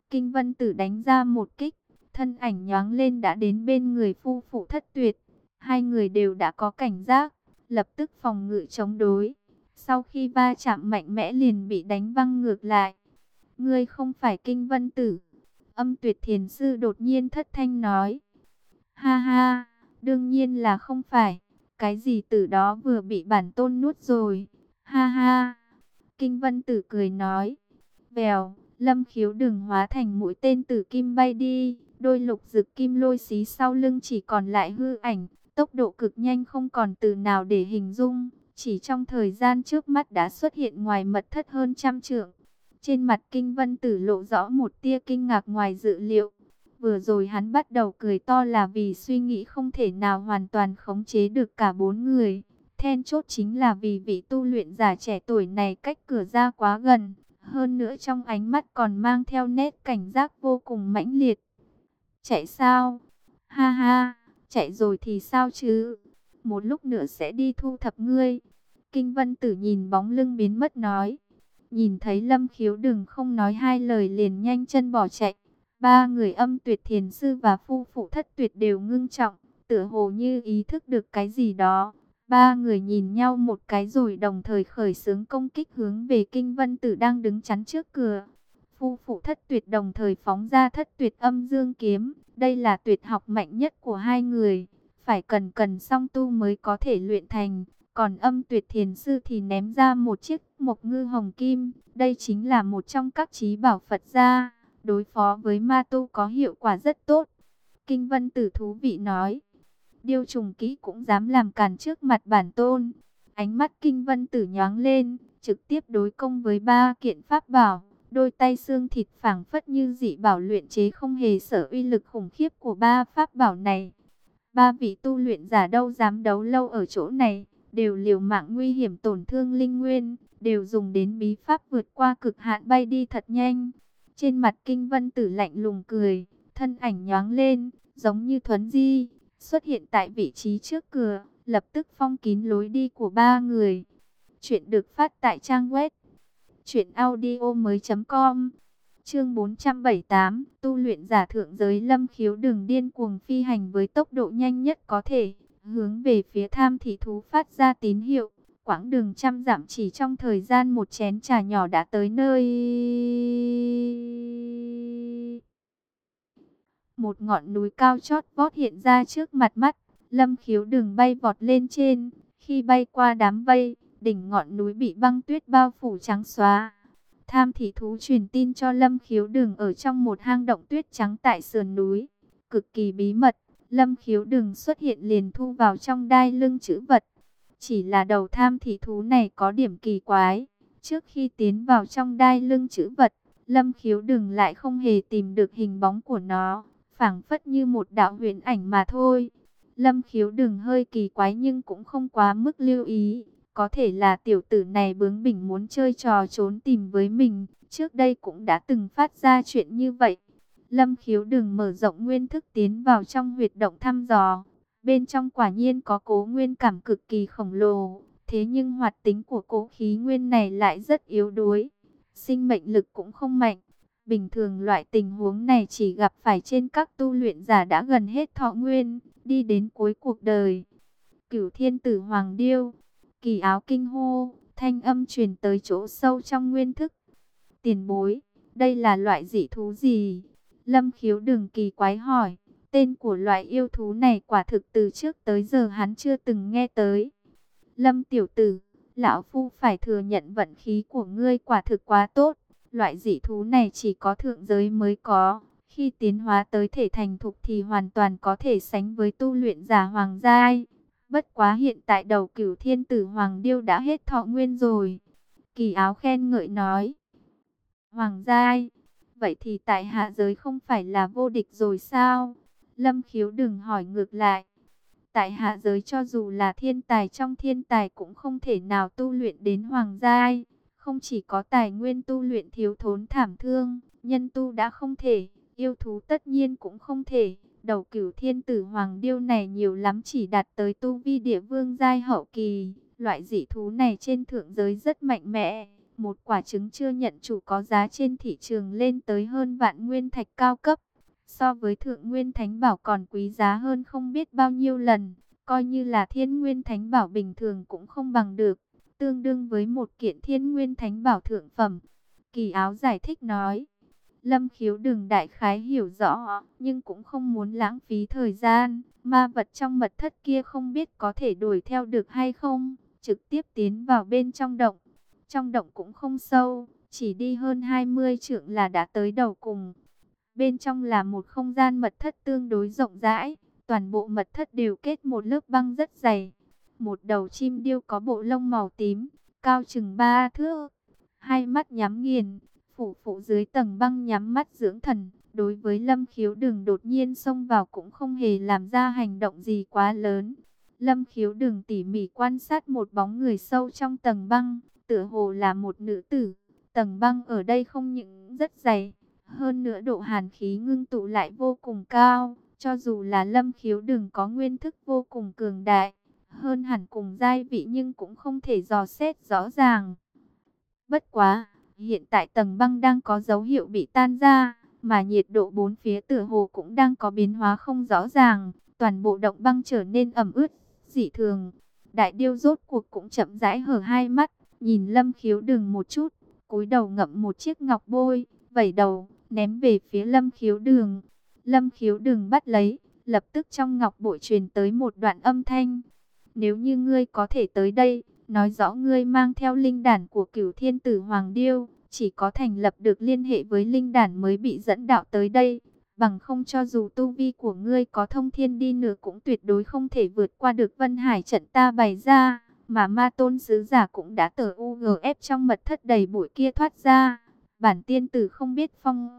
Kinh vân tử đánh ra một kích, thân ảnh nhoáng lên đã đến bên người phu phụ thất tuyệt. Hai người đều đã có cảnh giác, lập tức phòng ngự chống đối. Sau khi va chạm mạnh mẽ liền bị đánh văng ngược lại. Ngươi không phải kinh vân tử. Âm tuyệt thiền sư đột nhiên thất thanh nói. Ha ha, đương nhiên là không phải. Cái gì tử đó vừa bị bản tôn nuốt rồi. Ha ha. Kinh vân tử cười nói. Vèo, lâm khiếu đừng hóa thành mũi tên tử kim bay đi. Đôi lục rực kim lôi xí sau lưng chỉ còn lại hư ảnh, tốc độ cực nhanh không còn từ nào để hình dung. Chỉ trong thời gian trước mắt đã xuất hiện ngoài mật thất hơn trăm trượng. Trên mặt kinh vân tử lộ rõ một tia kinh ngạc ngoài dự liệu. Vừa rồi hắn bắt đầu cười to là vì suy nghĩ không thể nào hoàn toàn khống chế được cả bốn người. Then chốt chính là vì vị tu luyện giả trẻ tuổi này cách cửa ra quá gần. Hơn nữa trong ánh mắt còn mang theo nét cảnh giác vô cùng mãnh liệt. Chạy sao? Ha ha, chạy rồi thì sao chứ? Một lúc nữa sẽ đi thu thập ngươi. Kinh Vân Tử nhìn bóng lưng biến mất nói. Nhìn thấy Lâm Khiếu đừng không nói hai lời liền nhanh chân bỏ chạy. Ba người âm tuyệt thiền sư và phu phụ thất tuyệt đều ngưng trọng, tựa hồ như ý thức được cái gì đó. Ba người nhìn nhau một cái rồi đồng thời khởi xướng công kích hướng về Kinh Vân Tử đang đứng chắn trước cửa. Phu phụ thất tuyệt đồng thời phóng ra thất tuyệt âm dương kiếm. Đây là tuyệt học mạnh nhất của hai người. Phải cần cần song tu mới có thể luyện thành. Còn âm tuyệt thiền sư thì ném ra một chiếc mộc ngư hồng kim. Đây chính là một trong các trí bảo Phật gia. Đối phó với ma tu có hiệu quả rất tốt. Kinh vân tử thú vị nói. Điêu trùng kỹ cũng dám làm càn trước mặt bản tôn. Ánh mắt kinh vân tử nhoáng lên. Trực tiếp đối công với ba kiện pháp bảo. Đôi tay xương thịt phảng phất như dị bảo luyện chế không hề sợ uy lực khủng khiếp của ba pháp bảo này. Ba vị tu luyện giả đâu dám đấu lâu ở chỗ này, đều liều mạng nguy hiểm tổn thương linh nguyên, đều dùng đến bí pháp vượt qua cực hạn bay đi thật nhanh. Trên mặt kinh vân tử lạnh lùng cười, thân ảnh nhoáng lên, giống như thuấn di, xuất hiện tại vị trí trước cửa, lập tức phong kín lối đi của ba người. Chuyện được phát tại trang web Chuyện audio mới com Chương 478 Tu luyện giả thượng giới lâm khiếu đường điên cuồng phi hành với tốc độ nhanh nhất có thể, Hướng về phía tham thị thú phát ra tín hiệu. Quãng đường trăm giảm chỉ trong thời gian một chén trà nhỏ đã tới nơi. Một ngọn núi cao chót vót hiện ra trước mặt mắt. Lâm khiếu đường bay vọt lên trên. Khi bay qua đám vây, đỉnh ngọn núi bị băng tuyết bao phủ trắng xóa. Tham thị thú truyền tin cho Lâm Khiếu Đừng ở trong một hang động tuyết trắng tại sườn núi, cực kỳ bí mật. Lâm Khiếu Đừng xuất hiện liền thu vào trong đai lưng chữ vật. Chỉ là đầu tham thị thú này có điểm kỳ quái. Trước khi tiến vào trong đai lưng chữ vật, Lâm Khiếu Đừng lại không hề tìm được hình bóng của nó, phảng phất như một đạo huyền ảnh mà thôi. Lâm khiếu đừng hơi kỳ quái nhưng cũng không quá mức lưu ý. Có thể là tiểu tử này bướng bỉnh muốn chơi trò trốn tìm với mình. Trước đây cũng đã từng phát ra chuyện như vậy. Lâm khiếu đừng mở rộng nguyên thức tiến vào trong huyệt động thăm dò. Bên trong quả nhiên có cố nguyên cảm cực kỳ khổng lồ. Thế nhưng hoạt tính của cố khí nguyên này lại rất yếu đuối. Sinh mệnh lực cũng không mạnh. Bình thường loại tình huống này chỉ gặp phải trên các tu luyện giả đã gần hết thọ nguyên, đi đến cuối cuộc đời. Cửu thiên tử Hoàng Điêu, kỳ áo kinh hô, thanh âm truyền tới chỗ sâu trong nguyên thức. Tiền bối, đây là loại dị thú gì? Lâm khiếu đừng kỳ quái hỏi, tên của loại yêu thú này quả thực từ trước tới giờ hắn chưa từng nghe tới. Lâm tiểu tử, lão phu phải thừa nhận vận khí của ngươi quả thực quá tốt. Loại dị thú này chỉ có thượng giới mới có. Khi tiến hóa tới thể thành thục thì hoàn toàn có thể sánh với tu luyện giả hoàng giai. Bất quá hiện tại đầu cửu thiên tử hoàng điêu đã hết thọ nguyên rồi. Kỳ áo khen ngợi nói. Hoàng giai, vậy thì tại hạ giới không phải là vô địch rồi sao? Lâm khiếu đừng hỏi ngược lại. Tại hạ giới cho dù là thiên tài trong thiên tài cũng không thể nào tu luyện đến hoàng giai. Không chỉ có tài nguyên tu luyện thiếu thốn thảm thương, nhân tu đã không thể, yêu thú tất nhiên cũng không thể. Đầu cửu thiên tử hoàng điêu này nhiều lắm chỉ đạt tới tu vi địa vương giai hậu kỳ. Loại dị thú này trên thượng giới rất mạnh mẽ. Một quả trứng chưa nhận chủ có giá trên thị trường lên tới hơn vạn nguyên thạch cao cấp. So với thượng nguyên thánh bảo còn quý giá hơn không biết bao nhiêu lần. Coi như là thiên nguyên thánh bảo bình thường cũng không bằng được tương đương với một kiện thiên nguyên thánh bảo thượng phẩm. Kỳ áo giải thích nói, Lâm khiếu đường đại khái hiểu rõ, nhưng cũng không muốn lãng phí thời gian. Ma vật trong mật thất kia không biết có thể đuổi theo được hay không, trực tiếp tiến vào bên trong động. Trong động cũng không sâu, chỉ đi hơn 20 trượng là đã tới đầu cùng. Bên trong là một không gian mật thất tương đối rộng rãi, toàn bộ mật thất đều kết một lớp băng rất dày. Một đầu chim điêu có bộ lông màu tím, cao chừng ba thước, hai mắt nhắm nghiền, phủ phụ dưới tầng băng nhắm mắt dưỡng thần. Đối với lâm khiếu đừng đột nhiên xông vào cũng không hề làm ra hành động gì quá lớn. Lâm khiếu đừng tỉ mỉ quan sát một bóng người sâu trong tầng băng, tựa hồ là một nữ tử. Tầng băng ở đây không những rất dày, hơn nữa độ hàn khí ngưng tụ lại vô cùng cao. Cho dù là lâm khiếu đừng có nguyên thức vô cùng cường đại, hơn hẳn cùng giai vị nhưng cũng không thể dò xét rõ ràng. Bất quá, hiện tại tầng băng đang có dấu hiệu bị tan ra, mà nhiệt độ bốn phía tựa hồ cũng đang có biến hóa không rõ ràng, toàn bộ động băng trở nên ẩm ướt, dị thường. Đại điêu rốt cuộc cũng chậm rãi hở hai mắt, nhìn lâm khiếu Đường một chút, cúi đầu ngậm một chiếc ngọc bôi, vẩy đầu, ném về phía lâm khiếu đường. Lâm khiếu đường bắt lấy, lập tức trong ngọc bội truyền tới một đoạn âm thanh. Nếu như ngươi có thể tới đây, nói rõ ngươi mang theo linh đàn của cửu thiên tử Hoàng Điêu, chỉ có thành lập được liên hệ với linh đàn mới bị dẫn đạo tới đây. Bằng không cho dù tu vi của ngươi có thông thiên đi nữa cũng tuyệt đối không thể vượt qua được vân hải trận ta bày ra. Mà ma tôn sứ giả cũng đã tờ UGF trong mật thất đầy bụi kia thoát ra. Bản tiên tử không biết phong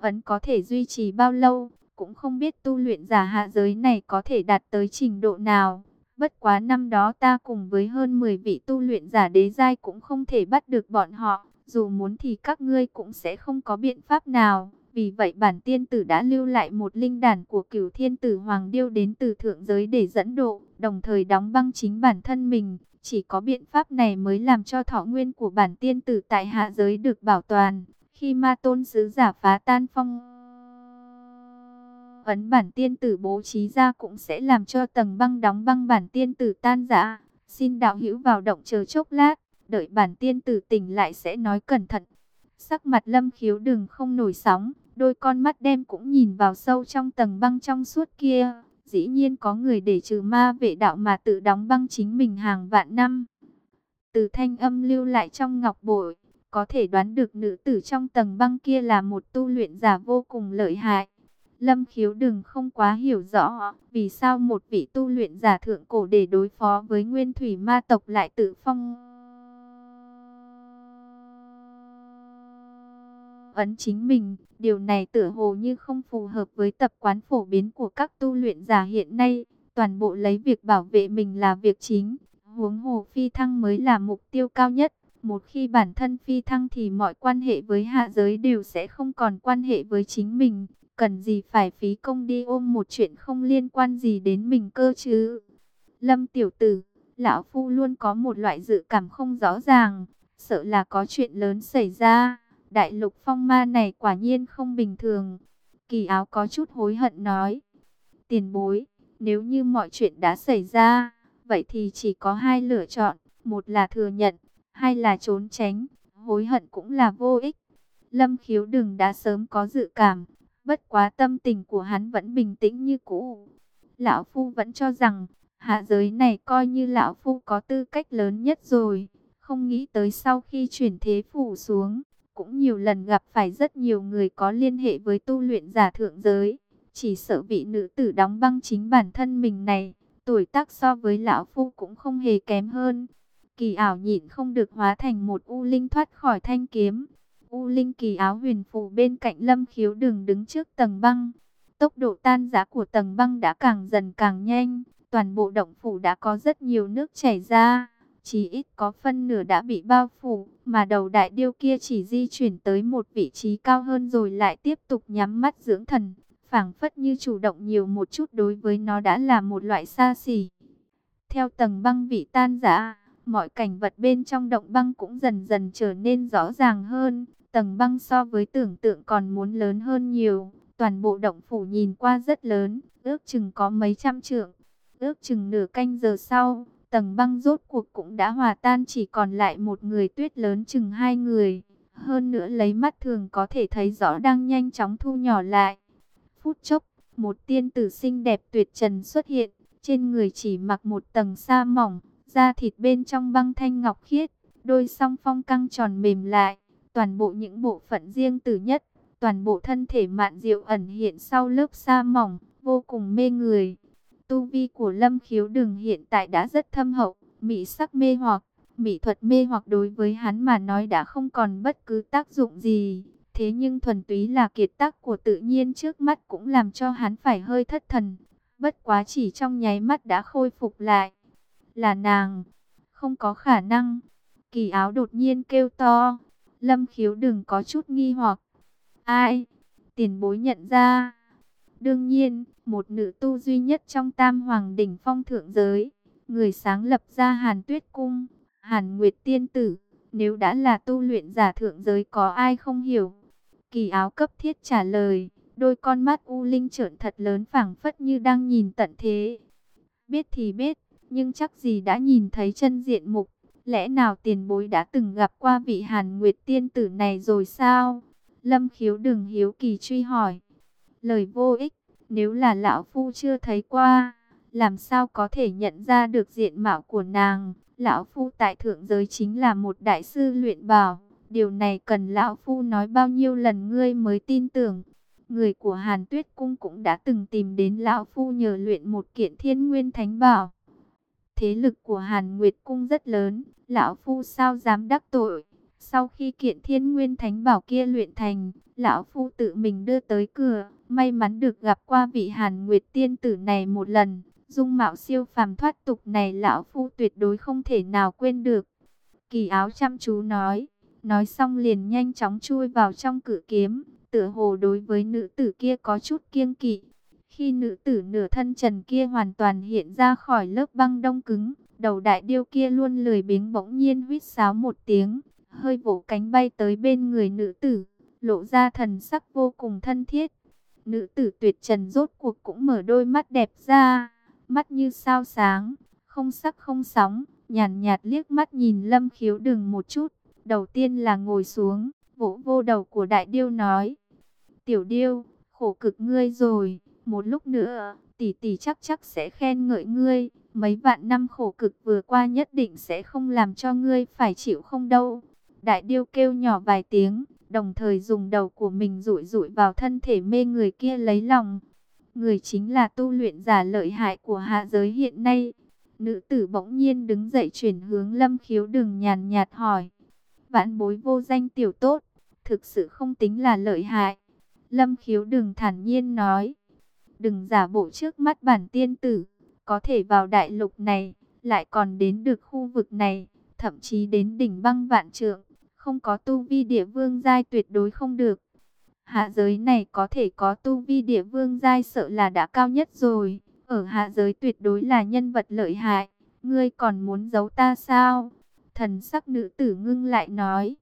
ấn có thể duy trì bao lâu, cũng không biết tu luyện giả hạ giới này có thể đạt tới trình độ nào. Bất quá năm đó ta cùng với hơn 10 vị tu luyện giả đế giai cũng không thể bắt được bọn họ. Dù muốn thì các ngươi cũng sẽ không có biện pháp nào. Vì vậy bản tiên tử đã lưu lại một linh đàn của cửu thiên tử Hoàng Điêu đến từ thượng giới để dẫn độ, đồng thời đóng băng chính bản thân mình. Chỉ có biện pháp này mới làm cho thọ nguyên của bản tiên tử tại hạ giới được bảo toàn. Khi ma tôn sứ giả phá tan phong ấn bản tiên tử bố trí ra cũng sẽ làm cho tầng băng đóng băng bản tiên tử tan rã. Xin đạo hữu vào động chờ chốc lát, đợi bản tiên tử tỉnh lại sẽ nói cẩn thận. Sắc mặt lâm khiếu đừng không nổi sóng, đôi con mắt đen cũng nhìn vào sâu trong tầng băng trong suốt kia. Dĩ nhiên có người để trừ ma vệ đạo mà tự đóng băng chính mình hàng vạn năm. Từ thanh âm lưu lại trong ngọc bội, có thể đoán được nữ tử trong tầng băng kia là một tu luyện giả vô cùng lợi hại. Lâm khiếu đừng không quá hiểu rõ vì sao một vị tu luyện giả thượng cổ để đối phó với nguyên thủy ma tộc lại tự phong. Ấn chính mình, điều này tựa hồ như không phù hợp với tập quán phổ biến của các tu luyện giả hiện nay. Toàn bộ lấy việc bảo vệ mình là việc chính, huống hồ phi thăng mới là mục tiêu cao nhất. Một khi bản thân phi thăng thì mọi quan hệ với hạ giới đều sẽ không còn quan hệ với chính mình. Cần gì phải phí công đi ôm một chuyện không liên quan gì đến mình cơ chứ. Lâm tiểu tử, lão phu luôn có một loại dự cảm không rõ ràng, sợ là có chuyện lớn xảy ra. Đại lục phong ma này quả nhiên không bình thường. Kỳ áo có chút hối hận nói. Tiền bối, nếu như mọi chuyện đã xảy ra, vậy thì chỉ có hai lựa chọn. Một là thừa nhận, hai là trốn tránh. Hối hận cũng là vô ích. Lâm khiếu đừng đã sớm có dự cảm. Bất quá tâm tình của hắn vẫn bình tĩnh như cũ. Lão Phu vẫn cho rằng, hạ giới này coi như Lão Phu có tư cách lớn nhất rồi. Không nghĩ tới sau khi chuyển thế phủ xuống, cũng nhiều lần gặp phải rất nhiều người có liên hệ với tu luyện giả thượng giới. Chỉ sợ vị nữ tử đóng băng chính bản thân mình này, tuổi tác so với lão phu cũng không hề kém hơn. Kỳ ảo nhịn không được hóa thành một u linh thoát khỏi thanh kiếm. U linh kỳ áo huyền phù bên cạnh lâm khiếu đường đứng trước tầng băng. Tốc độ tan giá của tầng băng đã càng dần càng nhanh. Toàn bộ động phủ đã có rất nhiều nước chảy ra chỉ ít có phân nửa đã bị bao phủ, mà đầu đại điêu kia chỉ di chuyển tới một vị trí cao hơn rồi lại tiếp tục nhắm mắt dưỡng thần, phảng phất như chủ động nhiều một chút đối với nó đã là một loại xa xỉ. Theo tầng băng vị tan rã, mọi cảnh vật bên trong động băng cũng dần dần trở nên rõ ràng hơn, tầng băng so với tưởng tượng còn muốn lớn hơn nhiều, toàn bộ động phủ nhìn qua rất lớn, ước chừng có mấy trăm trượng, ước chừng nửa canh giờ sau Tầng băng rốt cuộc cũng đã hòa tan chỉ còn lại một người tuyết lớn chừng hai người. Hơn nữa lấy mắt thường có thể thấy rõ đang nhanh chóng thu nhỏ lại. Phút chốc, một tiên tử xinh đẹp tuyệt trần xuất hiện. Trên người chỉ mặc một tầng sa mỏng, da thịt bên trong băng thanh ngọc khiết. Đôi song phong căng tròn mềm lại, toàn bộ những bộ phận riêng tử nhất. Toàn bộ thân thể mạn diệu ẩn hiện sau lớp sa mỏng, vô cùng mê người. Tu vi của Lâm Khiếu Đừng hiện tại đã rất thâm hậu, mỹ sắc mê hoặc, mỹ thuật mê hoặc đối với hắn mà nói đã không còn bất cứ tác dụng gì. Thế nhưng thuần túy là kiệt tác của tự nhiên trước mắt cũng làm cho hắn phải hơi thất thần. Bất quá chỉ trong nháy mắt đã khôi phục lại. Là nàng, không có khả năng. Kỳ áo đột nhiên kêu to. Lâm khiếu đừng có chút nghi hoặc. Ai? Tiền bối nhận ra. Đương nhiên, một nữ tu duy nhất trong tam hoàng đỉnh phong thượng giới, người sáng lập ra Hàn Tuyết Cung, Hàn Nguyệt Tiên Tử, nếu đã là tu luyện giả thượng giới có ai không hiểu. Kỳ áo cấp thiết trả lời, đôi con mắt u linh trợn thật lớn phảng phất như đang nhìn tận thế. Biết thì biết, nhưng chắc gì đã nhìn thấy chân diện mục, lẽ nào tiền bối đã từng gặp qua vị Hàn Nguyệt Tiên Tử này rồi sao? Lâm khiếu đừng hiếu kỳ truy hỏi. Lời vô ích, nếu là lão phu chưa thấy qua, làm sao có thể nhận ra được diện mạo của nàng? Lão phu tại thượng giới chính là một đại sư luyện bảo, điều này cần lão phu nói bao nhiêu lần ngươi mới tin tưởng. Người của Hàn Tuyết cung cũng đã từng tìm đến lão phu nhờ luyện một kiện Thiên Nguyên Thánh bảo. Thế lực của Hàn Nguyệt cung rất lớn, lão phu sao dám đắc tội? Sau khi kiện thiên nguyên thánh bảo kia luyện thành, lão phu tự mình đưa tới cửa, may mắn được gặp qua vị hàn nguyệt tiên tử này một lần. Dung mạo siêu phàm thoát tục này lão phu tuyệt đối không thể nào quên được. Kỳ áo chăm chú nói, nói xong liền nhanh chóng chui vào trong cử kiếm, tựa hồ đối với nữ tử kia có chút kiêng kỵ. Khi nữ tử nửa thân trần kia hoàn toàn hiện ra khỏi lớp băng đông cứng, đầu đại điêu kia luôn lười biếng bỗng nhiên huýt sáo một tiếng, hơi vỗ cánh bay tới bên người nữ tử, lộ ra thần sắc vô cùng thân thiết. Nữ tử tuyệt trần rốt cuộc cũng mở đôi mắt đẹp ra, mắt như sao sáng, không sắc không sóng, nhàn nhạt, liếc mắt nhìn lâm khiếu đừng một chút. Đầu tiên là ngồi xuống, vỗ vô đầu của đại điêu nói. Tiểu điêu, khổ cực ngươi rồi, một lúc nữa, tỷ tỷ chắc chắc sẽ khen ngợi ngươi. Mấy vạn năm khổ cực vừa qua nhất định sẽ không làm cho ngươi phải chịu không đâu. Đại điêu kêu nhỏ vài tiếng, đồng thời dùng đầu của mình rụi rụi vào thân thể mê người kia lấy lòng. Người chính là tu luyện giả lợi hại của hạ giới hiện nay. Nữ tử bỗng nhiên đứng dậy chuyển hướng lâm khiếu đường nhàn nhạt hỏi. Vãn bối vô danh tiểu tốt, thực sự không tính là lợi hại. Lâm khiếu đường thản nhiên nói. Đừng giả bộ trước mắt bản tiên tử, có thể vào đại lục này, lại còn đến được khu vực này, thậm chí đến đỉnh băng vạn trượng, không có tu vi địa vương giai tuyệt đối không được. Hạ giới này có thể có tu vi địa vương giai sợ là đã cao nhất rồi, ở hạ giới tuyệt đối là nhân vật lợi hại, ngươi còn muốn giấu ta sao? Thần sắc nữ tử ngưng lại nói,